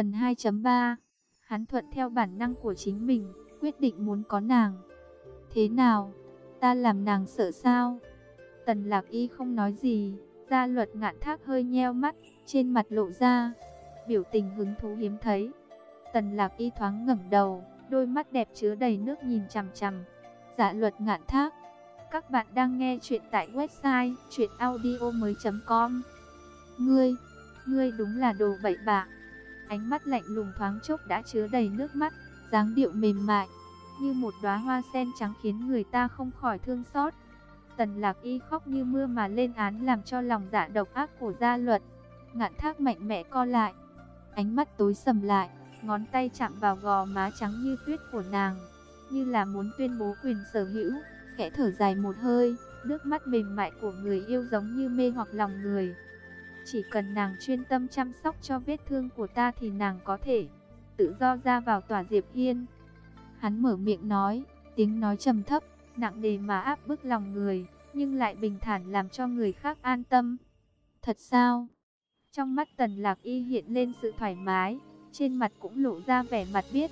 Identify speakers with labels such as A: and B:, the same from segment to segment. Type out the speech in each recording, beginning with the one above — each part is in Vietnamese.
A: Phần 2.3 Hắn thuận theo bản năng của chính mình, quyết định muốn có nàng. Thế nào? Ta làm nàng sợ sao? Tần lạc y không nói gì, gia luật ngạn thác hơi nheo mắt, trên mặt lộ ra, biểu tình hứng thú hiếm thấy. Tần lạc y thoáng ngẩng đầu, đôi mắt đẹp chứa đầy nước nhìn chằm chằm. Dạ luật ngạn thác. Các bạn đang nghe chuyện tại website chuyenaudio.com Ngươi, ngươi đúng là đồ bậy bạ. Ánh mắt lạnh lùng thoáng chốc đã chứa đầy nước mắt, dáng điệu mềm mại, như một đóa hoa sen trắng khiến người ta không khỏi thương xót. Tần lạc y khóc như mưa mà lên án làm cho lòng dạ độc ác của gia luật. Ngạn thác mạnh mẽ co lại, ánh mắt tối sầm lại, ngón tay chạm vào gò má trắng như tuyết của nàng, như là muốn tuyên bố quyền sở hữu, khẽ thở dài một hơi, nước mắt mềm mại của người yêu giống như mê hoặc lòng người. Chỉ cần nàng chuyên tâm chăm sóc cho vết thương của ta thì nàng có thể tự do ra vào tòa Diệp Hiên. Hắn mở miệng nói, tiếng nói trầm thấp, nặng đề mà áp bức lòng người, nhưng lại bình thản làm cho người khác an tâm. Thật sao? Trong mắt tần lạc y hiện lên sự thoải mái, trên mặt cũng lộ ra vẻ mặt biết,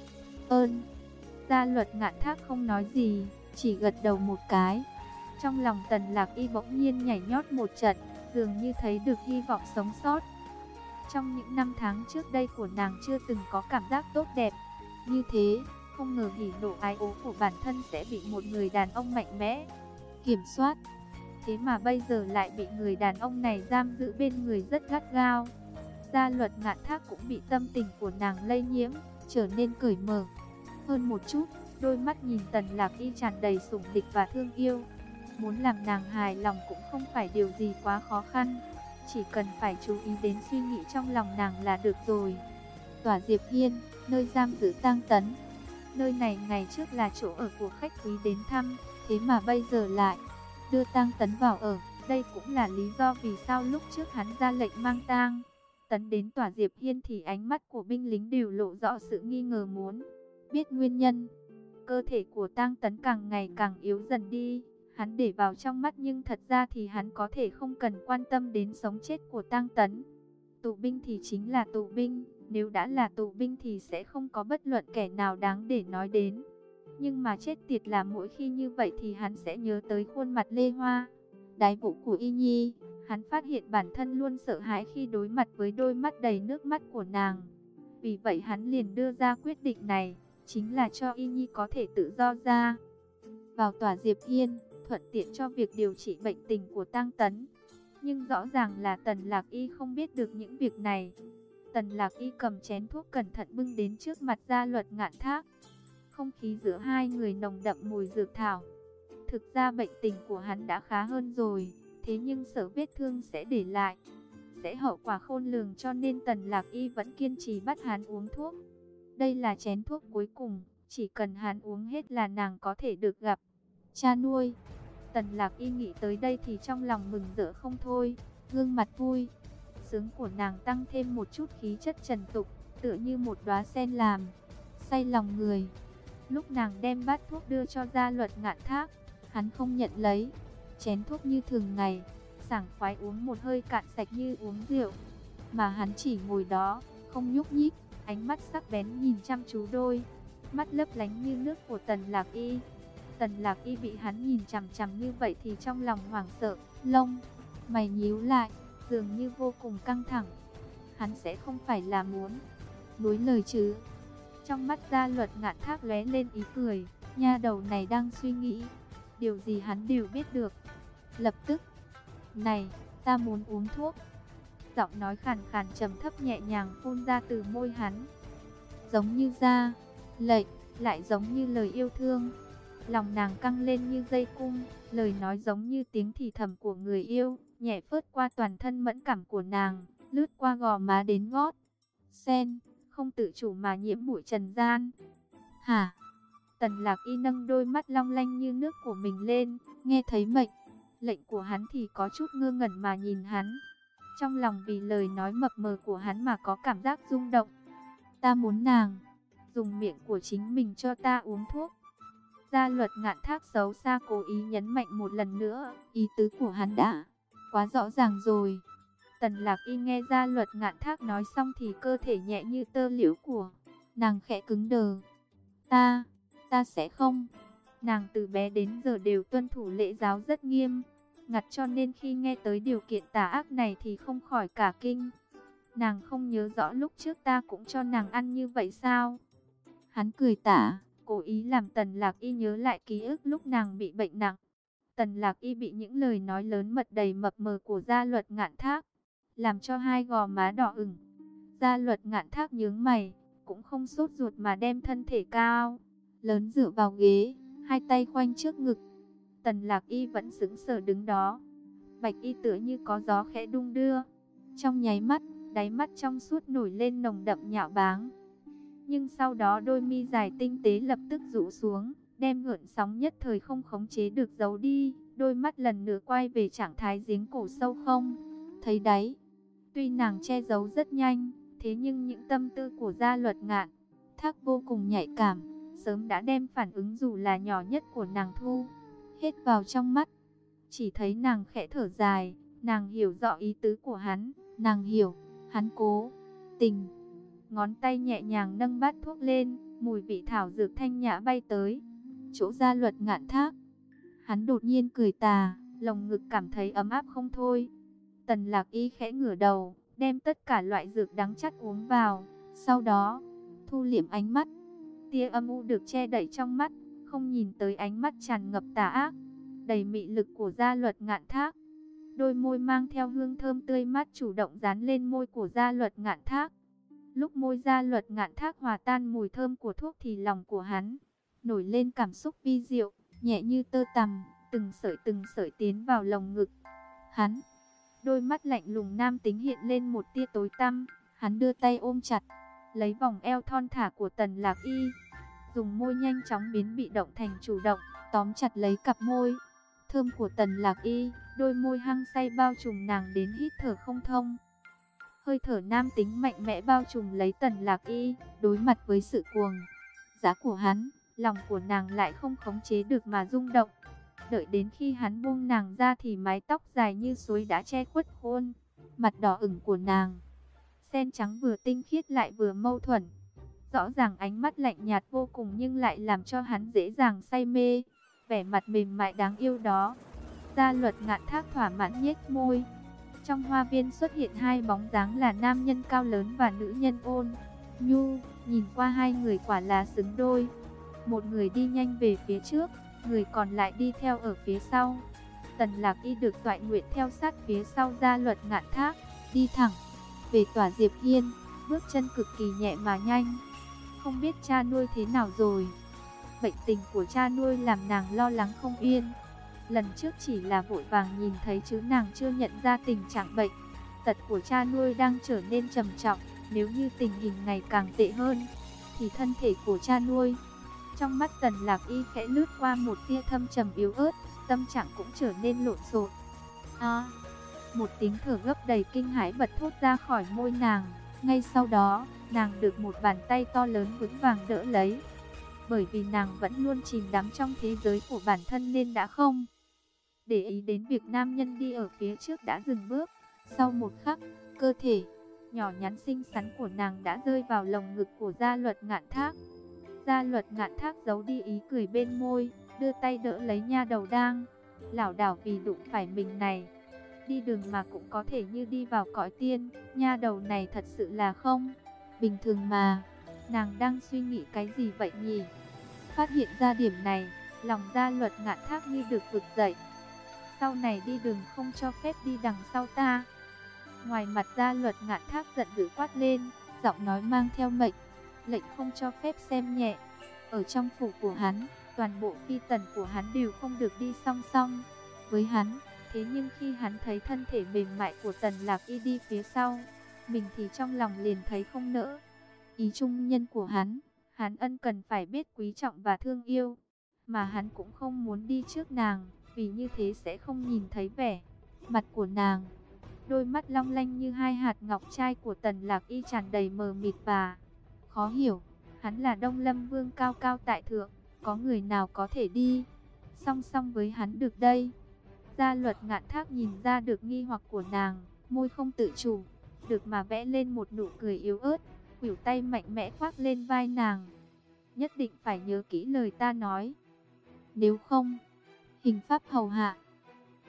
A: ơn. Gia luật ngạn thác không nói gì, chỉ gật đầu một cái. Trong lòng tần lạc y bỗng nhiên nhảy nhót một trận, dường như thấy được hy vọng sống sót. Trong những năm tháng trước đây của nàng chưa từng có cảm giác tốt đẹp như thế, không ngờ hỉ nộ ái ố của bản thân sẽ bị một người đàn ông mạnh mẽ kiểm soát. Thế mà bây giờ lại bị người đàn ông này giam giữ bên người rất gắt gao. Gia luật ngạn thác cũng bị tâm tình của nàng lây nhiễm, trở nên cởi mở hơn một chút. Đôi mắt nhìn tần lạc y tràn đầy sủng địch và thương yêu. Muốn làm nàng hài lòng cũng không phải điều gì quá khó khăn. Chỉ cần phải chú ý đến suy nghĩ trong lòng nàng là được rồi. Tòa Diệp Hiên, nơi giam giữ tang tấn. Nơi này ngày trước là chỗ ở của khách quý đến thăm, thế mà bây giờ lại đưa tang tấn vào ở. Đây cũng là lý do vì sao lúc trước hắn ra lệnh mang tang. Tấn đến tòa Diệp Hiên thì ánh mắt của binh lính đều lộ rõ sự nghi ngờ muốn biết nguyên nhân. Cơ thể của tang tấn càng ngày càng yếu dần đi, hắn để vào trong mắt nhưng thật ra thì hắn có thể không cần quan tâm đến sống chết của tăng tấn. Tù binh thì chính là tù binh, nếu đã là tù binh thì sẽ không có bất luận kẻ nào đáng để nói đến. Nhưng mà chết tiệt là mỗi khi như vậy thì hắn sẽ nhớ tới khuôn mặt Lê Hoa, đái vũ của Y Nhi. Hắn phát hiện bản thân luôn sợ hãi khi đối mặt với đôi mắt đầy nước mắt của nàng. Vì vậy hắn liền đưa ra quyết định này, chính là cho Y Nhi có thể tự do ra. Vào tòa Diệp Hiên, thuận tiện cho việc điều trị bệnh tình của Tăng Tấn. Nhưng rõ ràng là Tần Lạc Y không biết được những việc này. Tần Lạc Y cầm chén thuốc cẩn thận bưng đến trước mặt gia luật ngạn thác. Không khí giữa hai người nồng đậm mùi dược thảo. Thực ra bệnh tình của hắn đã khá hơn rồi, thế nhưng sở vết thương sẽ để lại. Sẽ hậu quả khôn lường cho nên Tần Lạc Y vẫn kiên trì bắt hắn uống thuốc. Đây là chén thuốc cuối cùng, chỉ cần hắn uống hết là nàng có thể được gặp. Cha nuôi, Tần Lạc Y nghĩ tới đây thì trong lòng mừng rỡ không thôi, gương mặt vui. Sướng của nàng tăng thêm một chút khí chất trần tục, tựa như một đóa sen làm, say lòng người. Lúc nàng đem bát thuốc đưa cho gia luật ngạn thác, hắn không nhận lấy. Chén thuốc như thường ngày, sảng khoái uống một hơi cạn sạch như uống rượu. Mà hắn chỉ ngồi đó, không nhúc nhích, ánh mắt sắc bén nhìn chăm chú đôi. Mắt lấp lánh như nước của tần lạc y. Tần lạc y bị hắn nhìn chằm chằm như vậy thì trong lòng hoảng sợ, lông, mày nhíu lại, dường như vô cùng căng thẳng. Hắn sẽ không phải là muốn đối lời chứ. Trong mắt gia luật ngạn thác lóe lên ý cười, nha đầu này đang suy nghĩ. Điều gì hắn đều biết được. Lập tức, này, ta muốn uống thuốc. Giọng nói khàn khàn trầm thấp nhẹ nhàng phun ra từ môi hắn. Giống như da, lệnh, lại giống như lời yêu thương. Lòng nàng căng lên như dây cung, lời nói giống như tiếng thì thầm của người yêu, nhẹ phớt qua toàn thân mẫn cảm của nàng, lướt qua gò má đến gót. Sen, không tự chủ mà nhiễm bụi trần gian. Hả? Tần lạc y nâng đôi mắt long lanh như nước của mình lên, nghe thấy mệnh. Lệnh của hắn thì có chút ngơ ngẩn mà nhìn hắn. Trong lòng vì lời nói mập mờ của hắn mà có cảm giác rung động. Ta muốn nàng, dùng miệng của chính mình cho ta uống thuốc. Gia luật ngạn thác xấu xa cố ý nhấn mạnh một lần nữa, ý tứ của hắn đã quá rõ ràng rồi. Tần lạc y nghe gia luật ngạn thác nói xong thì cơ thể nhẹ như tơ liễu của nàng khẽ cứng đờ. Ta, ta sẽ không. Nàng từ bé đến giờ đều tuân thủ lễ giáo rất nghiêm, ngặt cho nên khi nghe tới điều kiện tà ác này thì không khỏi cả kinh. Nàng không nhớ rõ lúc trước ta cũng cho nàng ăn như vậy sao? Hắn cười tả, cố ý làm Tần Lạc Y nhớ lại ký ức lúc nàng bị bệnh nặng. Tần Lạc Y bị những lời nói lớn mật đầy mập mờ của gia luật ngạn thác, làm cho hai gò má đỏ ửng. Gia luật ngạn thác nhướng mày, cũng không sốt ruột mà đem thân thể cao, lớn dựa vào ghế, hai tay khoanh trước ngực. Tần lạc y vẫn sững sờ đứng đó. Bạch y tựa như có gió khẽ đung đưa. Trong nháy mắt, đáy mắt trong suốt nổi lên nồng đậm nhạo báng. Nhưng sau đó đôi mi dài tinh tế lập tức rũ xuống, đem ngượn sóng nhất thời không khống chế được giấu đi. Đôi mắt lần nữa quay về trạng thái giếng cổ sâu không. Thấy đấy, tuy nàng che giấu rất nhanh, thế nhưng những tâm tư của gia luật ngạn, thác vô cùng nhạy cảm sớm đã đem phản ứng dù là nhỏ nhất của nàng thu, hết vào trong mắt. Chỉ thấy nàng khẽ thở dài, nàng hiểu rõ ý tứ của hắn, nàng hiểu, hắn cố, tình. Ngón tay nhẹ nhàng nâng bát thuốc lên, mùi vị thảo dược thanh nhã bay tới. Chỗ gia luật ngạn thác. Hắn đột nhiên cười tà, lồng ngực cảm thấy ấm áp không thôi. Tần lạc y khẽ ngửa đầu, đem tất cả loại dược đắng chắt uống vào. Sau đó, thu liệm ánh mắt, Tia âm u được che đậy trong mắt, không nhìn tới ánh mắt tràn ngập tà ác, đầy mị lực của gia luật ngạn thác. Đôi môi mang theo hương thơm tươi mát chủ động dán lên môi của gia luật ngạn thác. Lúc môi ra luật ngạn thác hòa tan mùi thơm của thuốc thì lòng của hắn nổi lên cảm xúc vi diệu, nhẹ như tơ tằm, từng sợi từng sợi tiến vào lồng ngực. Hắn, đôi mắt lạnh lùng nam tính hiện lên một tia tối tăm, hắn đưa tay ôm chặt lấy vòng eo thon thả của tần lạc y, dùng môi nhanh chóng biến bị động thành chủ động, tóm chặt lấy cặp môi. Thơm của tần lạc y, đôi môi hăng say bao trùm nàng đến hít thở không thông. Hơi thở nam tính mạnh mẽ bao trùm lấy tần lạc y, đối mặt với sự cuồng. Giá của hắn, lòng của nàng lại không khống chế được mà rung động. Đợi đến khi hắn buông nàng ra thì mái tóc dài như suối đã che khuất khuôn, mặt đỏ ửng của nàng Sen trắng vừa tinh khiết lại vừa mâu thuẫn. Rõ ràng ánh mắt lạnh nhạt vô cùng nhưng lại làm cho hắn dễ dàng say mê. Vẻ mặt mềm mại đáng yêu đó. Gia luật ngạn thác thỏa mãn nhếch môi. Trong hoa viên xuất hiện hai bóng dáng là nam nhân cao lớn và nữ nhân ôn. Nhu, nhìn qua hai người quả là xứng đôi. Một người đi nhanh về phía trước, người còn lại đi theo ở phía sau. Tần lạc y được tọa nguyện theo sát phía sau gia luật ngạn thác, đi thẳng về tòa Diệp Hiên, bước chân cực kỳ nhẹ mà nhanh. Không biết cha nuôi thế nào rồi. Bệnh tình của cha nuôi làm nàng lo lắng không yên. Lần trước chỉ là vội vàng nhìn thấy chứ nàng chưa nhận ra tình trạng bệnh. Tật của cha nuôi đang trở nên trầm trọng, nếu như tình hình ngày càng tệ hơn, thì thân thể của cha nuôi. Trong mắt tần lạc y khẽ lướt qua một tia thâm trầm yếu ớt, tâm trạng cũng trở nên lộn xộn. À, một tiếng thở gấp đầy kinh hãi bật thốt ra khỏi môi nàng. Ngay sau đó, nàng được một bàn tay to lớn vững vàng đỡ lấy. Bởi vì nàng vẫn luôn chìm đắm trong thế giới của bản thân nên đã không để ý đến việc nam nhân đi ở phía trước đã dừng bước. Sau một khắc, cơ thể nhỏ nhắn xinh xắn của nàng đã rơi vào lồng ngực của gia luật ngạn thác. Gia luật ngạn thác giấu đi ý cười bên môi, đưa tay đỡ lấy nha đầu đang lảo đảo vì đụng phải mình này đi đường mà cũng có thể như đi vào cõi tiên, nha đầu này thật sự là không, bình thường mà, nàng đang suy nghĩ cái gì vậy nhỉ? Phát hiện ra điểm này, lòng gia luật ngạn thác như được vực dậy. Sau này đi đường không cho phép đi đằng sau ta. Ngoài mặt ra luật ngạn thác giận dữ quát lên, giọng nói mang theo mệnh, lệnh không cho phép xem nhẹ. Ở trong phủ của hắn, toàn bộ phi tần của hắn đều không được đi song song. Với hắn, Thế nhưng khi hắn thấy thân thể mềm mại của tần lạc y đi phía sau, mình thì trong lòng liền thấy không nỡ. Ý trung nhân của hắn, hắn ân cần phải biết quý trọng và thương yêu, mà hắn cũng không muốn đi trước nàng, vì như thế sẽ không nhìn thấy vẻ mặt của nàng. Đôi mắt long lanh như hai hạt ngọc trai của tần lạc y tràn đầy mờ mịt và khó hiểu. Hắn là Đông Lâm Vương cao cao tại thượng, có người nào có thể đi song song với hắn được đây? Gia luật ngạn thác nhìn ra được nghi hoặc của nàng, môi không tự chủ, được mà vẽ lên một nụ cười yếu ớt, khuỷu tay mạnh mẽ khoác lên vai nàng. Nhất định phải nhớ kỹ lời ta nói. Nếu không, hình pháp hầu hạ.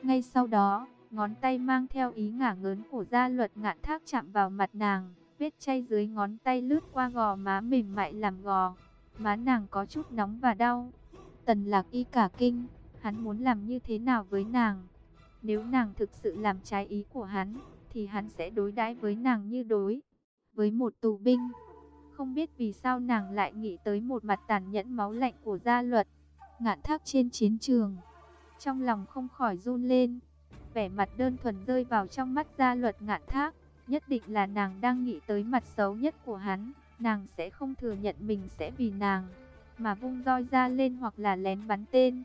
A: Ngay sau đó, ngón tay mang theo ý ngả ngớn của gia luật ngạn thác chạm vào mặt nàng. Vết chay dưới ngón tay lướt qua gò má mềm mại làm gò. Má nàng có chút nóng và đau. Tần lạc y cả kinh, hắn muốn làm như thế nào với nàng? Nếu nàng thực sự làm trái ý của hắn, thì hắn sẽ đối đãi với nàng như đối với một tù binh. Không biết vì sao nàng lại nghĩ tới một mặt tàn nhẫn máu lạnh của gia luật. Ngạn thác trên chiến trường. Trong lòng không khỏi run lên. Vẻ mặt đơn thuần rơi vào trong mắt gia luật ngạn thác. Nhất định là nàng đang nghĩ tới mặt xấu nhất của hắn. Nàng sẽ không thừa nhận mình sẽ vì nàng. Mà vung roi ra lên hoặc là lén bắn tên.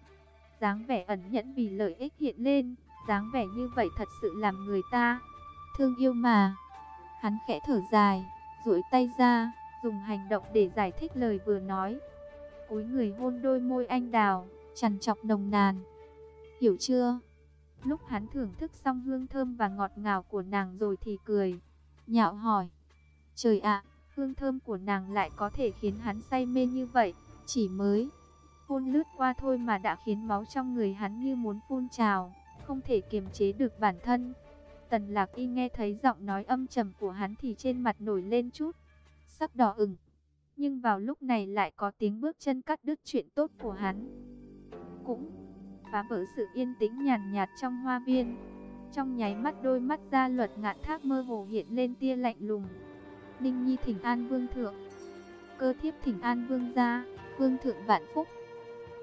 A: dáng vẻ ẩn nhẫn vì lợi ích hiện lên. dáng vẻ như vậy thật sự làm người ta thương yêu mà. Hắn khẽ thở dài, duỗi tay ra, dùng hành động để giải thích lời vừa nói. Cúi người hôn đôi môi anh đào, chằn chọc nồng nàn. Hiểu chưa? Lúc hắn thưởng thức xong hương thơm và ngọt ngào của nàng rồi thì cười, nhạo hỏi. Trời ạ, hương thơm của nàng lại có thể khiến hắn say mê như vậy, chỉ mới hôn lướt qua thôi mà đã khiến máu trong người hắn như muốn phun trào, không thể kiềm chế được bản thân. Tần lạc y nghe thấy giọng nói âm trầm của hắn thì trên mặt nổi lên chút, sắc đỏ ửng. Nhưng vào lúc này lại có tiếng bước chân cắt đứt chuyện tốt của hắn. Cũng phá vỡ sự yên tĩnh nhàn nhạt trong hoa viên. Trong nháy mắt đôi mắt ra luật ngạn thác mơ hồ hiện lên tia lạnh lùng. Ninh Nhi thỉnh an vương thượng. Cơ thiếp thỉnh an vương gia, vương thượng vạn phúc.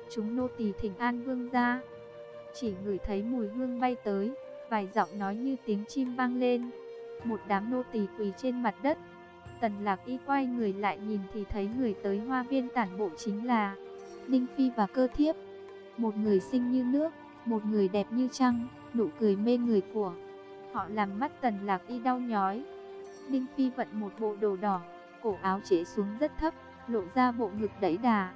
A: Chúng nô tỳ thỉnh an vương gia. Chỉ ngửi thấy mùi hương bay tới, vài giọng nói như tiếng chim vang lên. Một đám nô tỳ quỳ trên mặt đất. Tần lạc y quay người lại nhìn thì thấy người tới hoa viên tản bộ chính là Ninh Phi và cơ thiếp. Một người xinh như nước, một người đẹp như trăng, nụ cười mê người của. Họ làm mắt tần lạc y đau nhói. Ninh Phi vận một bộ đồ đỏ, cổ áo chế xuống rất thấp, lộ ra bộ ngực đẩy đà.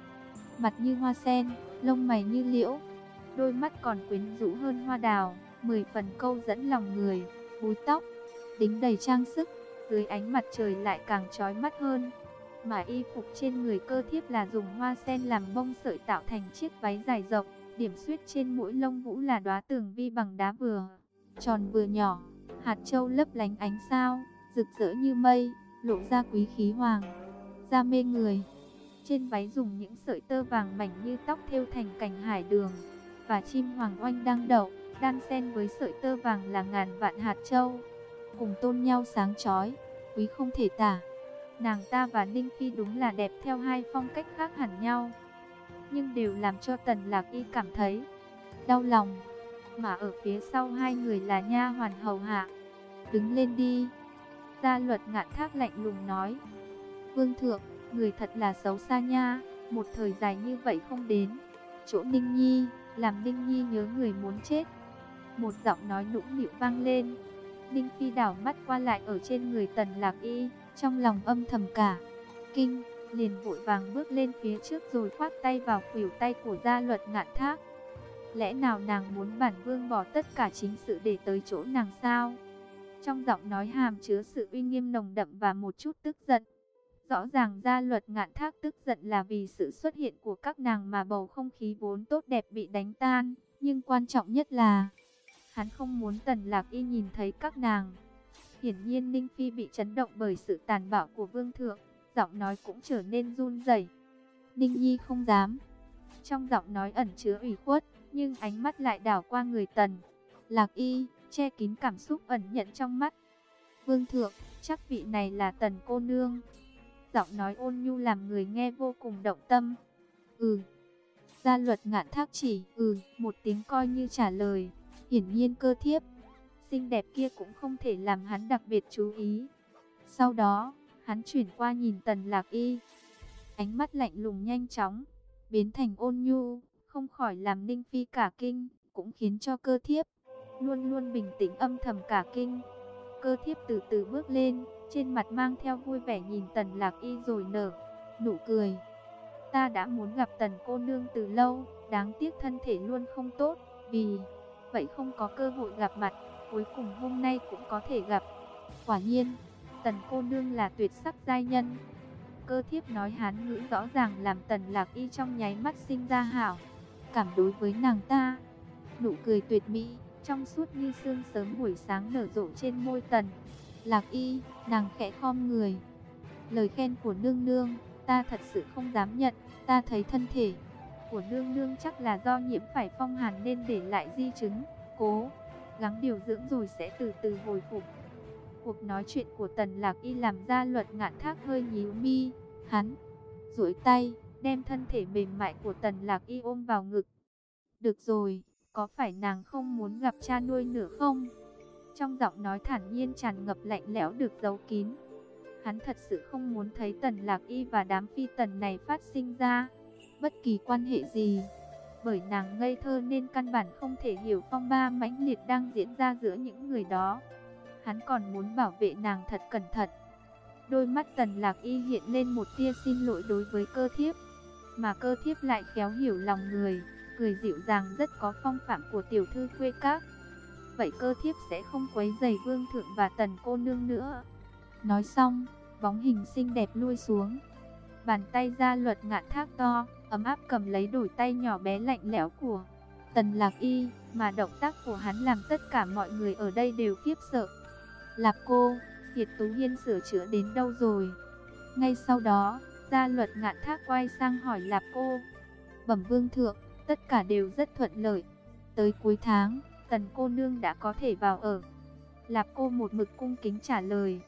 A: Mặt như hoa sen, lông mày như liễu, đôi mắt còn quyến rũ hơn hoa đào mười phần câu dẫn lòng người, búi tóc, đính đầy trang sức, dưới ánh mặt trời lại càng chói mắt hơn. Mà y phục trên người cơ thiếp là dùng hoa sen làm bông sợi tạo thành chiếc váy dài rộng, điểm xuyết trên mũi lông vũ là đóa tường vi bằng đá vừa, tròn vừa nhỏ, hạt châu lấp lánh ánh sao, rực rỡ như mây, lộ ra quý khí hoàng, da mê người. Trên váy dùng những sợi tơ vàng mảnh như tóc thêu thành cành hải đường, và chim hoàng oanh đang đậu đan xen với sợi tơ vàng là ngàn vạn hạt châu, cùng tôn nhau sáng chói, quý không thể tả. Nàng ta và Ninh Phi đúng là đẹp theo hai phong cách khác hẳn nhau, nhưng đều làm cho Tần Lạc Y cảm thấy đau lòng. Mà ở phía sau hai người là nha hoàn hầu hạ. Đứng lên đi. Gia luật ngạn thác lạnh lùng nói. Vương thượng, người thật là xấu xa nha, một thời dài như vậy không đến. Chỗ Ninh Nhi, làm Ninh Nhi nhớ người muốn chết. Một giọng nói nũng nịu vang lên. Ninh Phi đảo mắt qua lại ở trên người Tần Lạc Y, trong lòng âm thầm cả. Kinh, liền vội vàng bước lên phía trước rồi khoát tay vào khuỷu tay của gia luật ngạn thác. Lẽ nào nàng muốn bản vương bỏ tất cả chính sự để tới chỗ nàng sao? Trong giọng nói hàm chứa sự uy nghiêm nồng đậm và một chút tức giận. Rõ ràng gia luật ngạn thác tức giận là vì sự xuất hiện của các nàng mà bầu không khí vốn tốt đẹp bị đánh tan. Nhưng quan trọng nhất là Hắn không muốn Tần Lạc Y nhìn thấy các nàng. Hiển nhiên Ninh Phi bị chấn động bởi sự tàn bạo của Vương Thượng, giọng nói cũng trở nên run rẩy. Ninh Nhi không dám. Trong giọng nói ẩn chứa ủy khuất, nhưng ánh mắt lại đảo qua người Tần. Lạc Y, che kín cảm xúc ẩn nhận trong mắt. Vương Thượng, chắc vị này là Tần cô nương. Giọng nói ôn nhu làm người nghe vô cùng động tâm. Ừ. Gia luật ngạn thác chỉ, ừ, một tiếng coi như trả lời. Hiển nhiên cơ thiếp, xinh đẹp kia cũng không thể làm hắn đặc biệt chú ý. Sau đó, hắn chuyển qua nhìn tần lạc y. Ánh mắt lạnh lùng nhanh chóng, biến thành ôn nhu, không khỏi làm ninh phi cả kinh, cũng khiến cho cơ thiếp, luôn luôn bình tĩnh âm thầm cả kinh. Cơ thiếp từ từ bước lên, trên mặt mang theo vui vẻ nhìn tần lạc y rồi nở, nụ cười. Ta đã muốn gặp tần cô nương từ lâu, đáng tiếc thân thể luôn không tốt, vì vậy không có cơ hội gặp mặt cuối cùng hôm nay cũng có thể gặp. Quả nhiên, tần cô nương là tuyệt sắc giai nhân. Cơ thiếp nói hán ngữ rõ ràng làm tần lạc y trong nháy mắt sinh ra hảo. Cảm đối với nàng ta, nụ cười tuyệt mỹ, trong suốt như sương sớm buổi sáng nở rộ trên môi tần. Lạc y, nàng khẽ khom người. Lời khen của nương nương, ta thật sự không dám nhận, ta thấy thân thể của nương nương chắc là do nhiễm phải phong hàn nên để lại di chứng, cố gắng điều dưỡng rồi sẽ từ từ hồi phục. Cuộc nói chuyện của Tần Lạc Y làm ra luật ngạn thác hơi nhíu mi, hắn duỗi tay, đem thân thể mềm mại của Tần Lạc Y ôm vào ngực. Được rồi, có phải nàng không muốn gặp cha nuôi nữa không? Trong giọng nói thản nhiên tràn ngập lạnh lẽo được giấu kín. Hắn thật sự không muốn thấy Tần Lạc Y và đám phi tần này phát sinh ra bất kỳ quan hệ gì. Bởi nàng ngây thơ nên căn bản không thể hiểu phong ba mãnh liệt đang diễn ra giữa những người đó. Hắn còn muốn bảo vệ nàng thật cẩn thận. Đôi mắt tần lạc y hiện lên một tia xin lỗi đối với cơ thiếp. Mà cơ thiếp lại khéo hiểu lòng người, cười dịu dàng rất có phong phạm của tiểu thư quê các. Vậy cơ thiếp sẽ không quấy giày vương thượng và tần cô nương nữa. Nói xong, bóng hình xinh đẹp lui xuống. Bàn tay ra luật ngạn thác to, ấm áp cầm lấy đôi tay nhỏ bé lạnh lẽo của Tần Lạc Y, mà động tác của hắn làm tất cả mọi người ở đây đều khiếp sợ. Lạc cô, Kiệt Tú Hiên sửa chữa đến đâu rồi? Ngay sau đó, gia luật ngạn thác quay sang hỏi Lạc cô. Bẩm vương thượng, tất cả đều rất thuận lợi. Tới cuối tháng, tần cô nương đã có thể vào ở. Lạc cô một mực cung kính trả lời.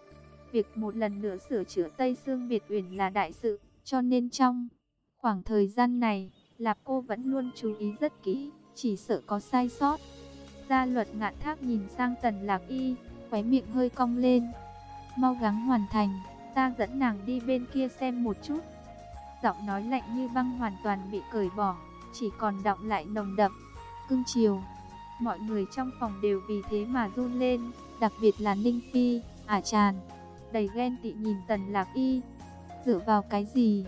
A: Việc một lần nữa sửa chữa Tây Sương Biệt Uyển là đại sự, cho nên trong Khoảng thời gian này, Lạp cô vẫn luôn chú ý rất kỹ, chỉ sợ có sai sót. Gia luật ngạn thác nhìn sang tần lạc y, khóe miệng hơi cong lên. Mau gắng hoàn thành, ta dẫn nàng đi bên kia xem một chút. Giọng nói lạnh như băng hoàn toàn bị cởi bỏ, chỉ còn đọng lại nồng đậm. Cưng chiều, mọi người trong phòng đều vì thế mà run lên, đặc biệt là Ninh Phi, ả tràn. Đầy ghen tị nhìn tần lạc y, dựa vào cái gì?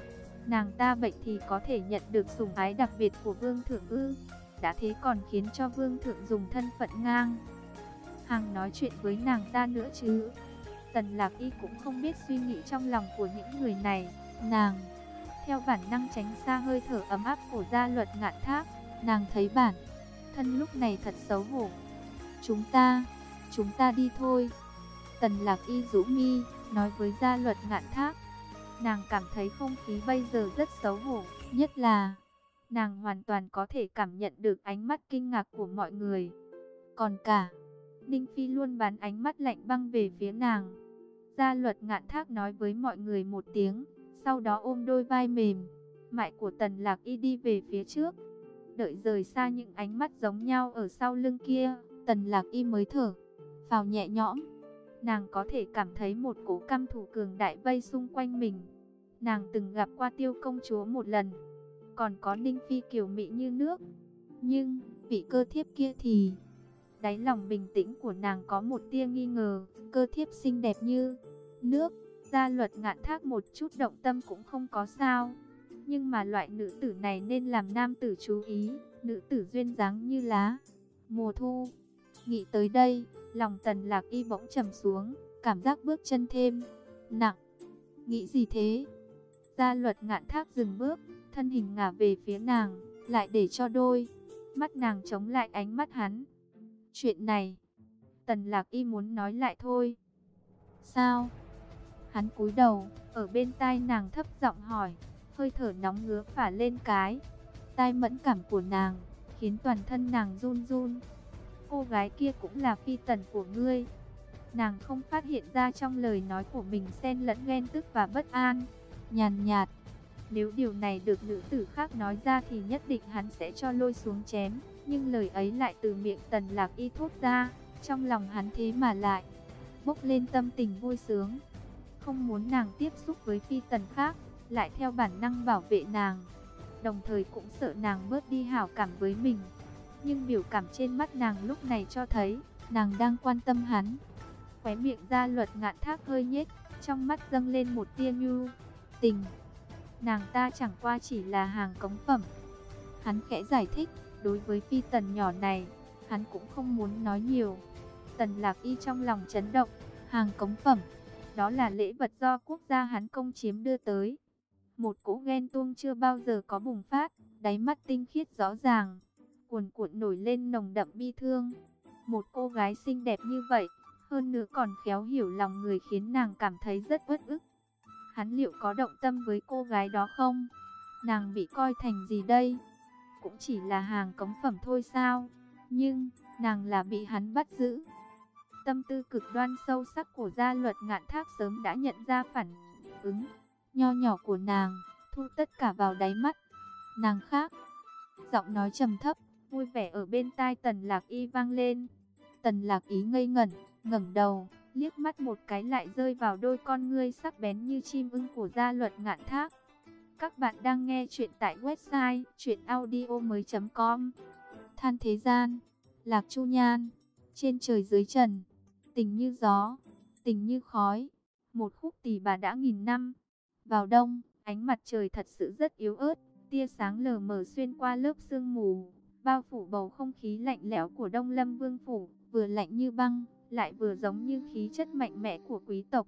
A: Nàng ta bệnh thì có thể nhận được sủng ái đặc biệt của vương thượng ư. Đã thế còn khiến cho vương thượng dùng thân phận ngang. Hàng nói chuyện với nàng ta nữa chứ. Tần lạc y cũng không biết suy nghĩ trong lòng của những người này. Nàng, theo bản năng tránh xa hơi thở ấm áp của gia luật ngạn thác, nàng thấy bản thân lúc này thật xấu hổ. Chúng ta, chúng ta đi thôi. Tần lạc y rũ mi, nói với gia luật ngạn thác. Nàng cảm thấy không khí bây giờ rất xấu hổ, nhất là nàng hoàn toàn có thể cảm nhận được ánh mắt kinh ngạc của mọi người. Còn cả, Ninh Phi luôn bán ánh mắt lạnh băng về phía nàng. Gia luật ngạn thác nói với mọi người một tiếng, sau đó ôm đôi vai mềm, mại của tần lạc y đi về phía trước. Đợi rời xa những ánh mắt giống nhau ở sau lưng kia, tần lạc y mới thở, vào nhẹ nhõm. Nàng có thể cảm thấy một cổ căm thủ cường đại vây xung quanh mình. Nàng từng gặp qua tiêu công chúa một lần. Còn có ninh phi kiều mỹ như nước. Nhưng, vị cơ thiếp kia thì... Đáy lòng bình tĩnh của nàng có một tia nghi ngờ. Cơ thiếp xinh đẹp như nước. Gia luật ngạn thác một chút động tâm cũng không có sao. Nhưng mà loại nữ tử này nên làm nam tử chú ý. Nữ tử duyên dáng như lá. Mùa thu. Nghĩ tới đây, Lòng tần lạc y bỗng trầm xuống, cảm giác bước chân thêm nặng. Nghĩ gì thế? Gia luật ngạn thác dừng bước, thân hình ngả về phía nàng, lại để cho đôi. Mắt nàng chống lại ánh mắt hắn. Chuyện này, tần lạc y muốn nói lại thôi. Sao? Hắn cúi đầu, ở bên tai nàng thấp giọng hỏi, hơi thở nóng ngứa phả lên cái. Tai mẫn cảm của nàng, khiến toàn thân nàng run run cô gái kia cũng là phi tần của ngươi. Nàng không phát hiện ra trong lời nói của mình xen lẫn ghen tức và bất an, nhàn nhạt. Nếu điều này được nữ tử khác nói ra thì nhất định hắn sẽ cho lôi xuống chém. Nhưng lời ấy lại từ miệng tần lạc y thốt ra, trong lòng hắn thế mà lại bốc lên tâm tình vui sướng. Không muốn nàng tiếp xúc với phi tần khác, lại theo bản năng bảo vệ nàng. Đồng thời cũng sợ nàng bớt đi hảo cảm với mình nhưng biểu cảm trên mắt nàng lúc này cho thấy, nàng đang quan tâm hắn. Khóe miệng ra luật ngạn thác hơi nhếch, trong mắt dâng lên một tia nhu, tình. Nàng ta chẳng qua chỉ là hàng cống phẩm. Hắn khẽ giải thích, đối với phi tần nhỏ này, hắn cũng không muốn nói nhiều. Tần Lạc Y trong lòng chấn động, hàng cống phẩm, đó là lễ vật do quốc gia hắn công chiếm đưa tới. Một cỗ ghen tuông chưa bao giờ có bùng phát, đáy mắt tinh khiết rõ ràng, cuồn cuộn nổi lên nồng đậm bi thương. Một cô gái xinh đẹp như vậy, hơn nữa còn khéo hiểu lòng người khiến nàng cảm thấy rất uất ức. Hắn liệu có động tâm với cô gái đó không? Nàng bị coi thành gì đây? Cũng chỉ là hàng cống phẩm thôi sao? Nhưng, nàng là bị hắn bắt giữ. Tâm tư cực đoan sâu sắc của gia luật ngạn thác sớm đã nhận ra phản ứng nho nhỏ của nàng, thu tất cả vào đáy mắt. Nàng khác, giọng nói trầm thấp, vui vẻ ở bên tai tần lạc y vang lên. Tần lạc ý ngây ngẩn, ngẩng đầu, liếc mắt một cái lại rơi vào đôi con ngươi sắc bén như chim ưng của gia luật ngạn thác. Các bạn đang nghe chuyện tại website chuyenaudio.com Than thế gian, lạc chu nhan, trên trời dưới trần, tình như gió, tình như khói, một khúc tỷ bà đã nghìn năm. Vào đông, ánh mặt trời thật sự rất yếu ớt, tia sáng lờ mờ xuyên qua lớp sương mù, bao phủ bầu không khí lạnh lẽo của Đông Lâm Vương phủ, vừa lạnh như băng, lại vừa giống như khí chất mạnh mẽ của quý tộc.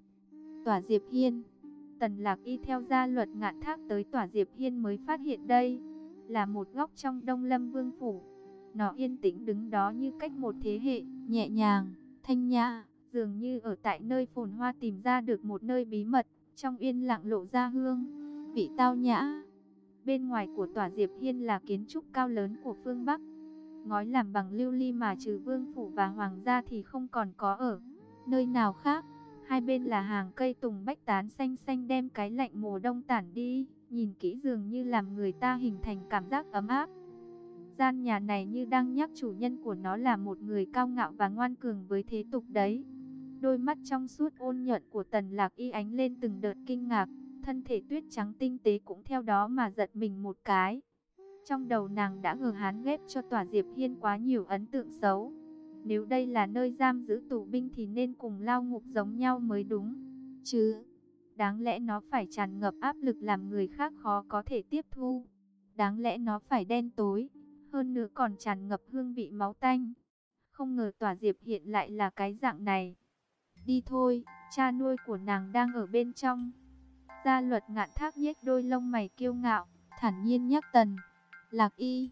A: Tòa Diệp Hiên Tần Lạc Y theo gia luật ngạn thác tới Tòa Diệp Hiên mới phát hiện đây là một góc trong Đông Lâm Vương phủ. Nó yên tĩnh đứng đó như cách một thế hệ, nhẹ nhàng, thanh nhã, dường như ở tại nơi phồn hoa tìm ra được một nơi bí mật, trong yên lặng lộ ra hương, vị tao nhã. Bên ngoài của tòa Diệp Hiên là kiến trúc cao lớn của phương Bắc. Ngói làm bằng lưu ly mà trừ vương phủ và hoàng gia thì không còn có ở nơi nào khác. Hai bên là hàng cây tùng bách tán xanh xanh đem cái lạnh mùa đông tản đi, nhìn kỹ dường như làm người ta hình thành cảm giác ấm áp. Gian nhà này như đang nhắc chủ nhân của nó là một người cao ngạo và ngoan cường với thế tục đấy. Đôi mắt trong suốt ôn nhuận của tần lạc y ánh lên từng đợt kinh ngạc, thân thể tuyết trắng tinh tế cũng theo đó mà giật mình một cái. Trong đầu nàng đã ngờ hán ghép cho tòa Diệp Hiên quá nhiều ấn tượng xấu. Nếu đây là nơi giam giữ tù binh thì nên cùng lao ngục giống nhau mới đúng. Chứ, đáng lẽ nó phải tràn ngập áp lực làm người khác khó có thể tiếp thu. Đáng lẽ nó phải đen tối, hơn nữa còn tràn ngập hương vị máu tanh. Không ngờ tòa Diệp hiện lại là cái dạng này. Đi thôi, cha nuôi của nàng đang ở bên trong. Gia luật ngạn thác nhếch đôi lông mày kiêu ngạo, thản nhiên nhắc tần. Lạc y.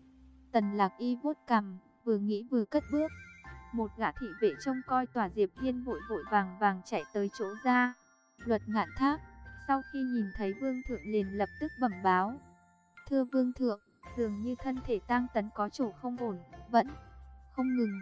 A: Tần lạc y vuốt cằm, vừa nghĩ vừa cất bước. Một gã thị vệ trông coi tòa diệp hiên vội vội vàng vàng chạy tới chỗ ra. Luật ngạn thác, sau khi nhìn thấy vương thượng liền lập tức bẩm báo. Thưa vương thượng, dường như thân thể tang tấn có chỗ không ổn, vẫn không ngừng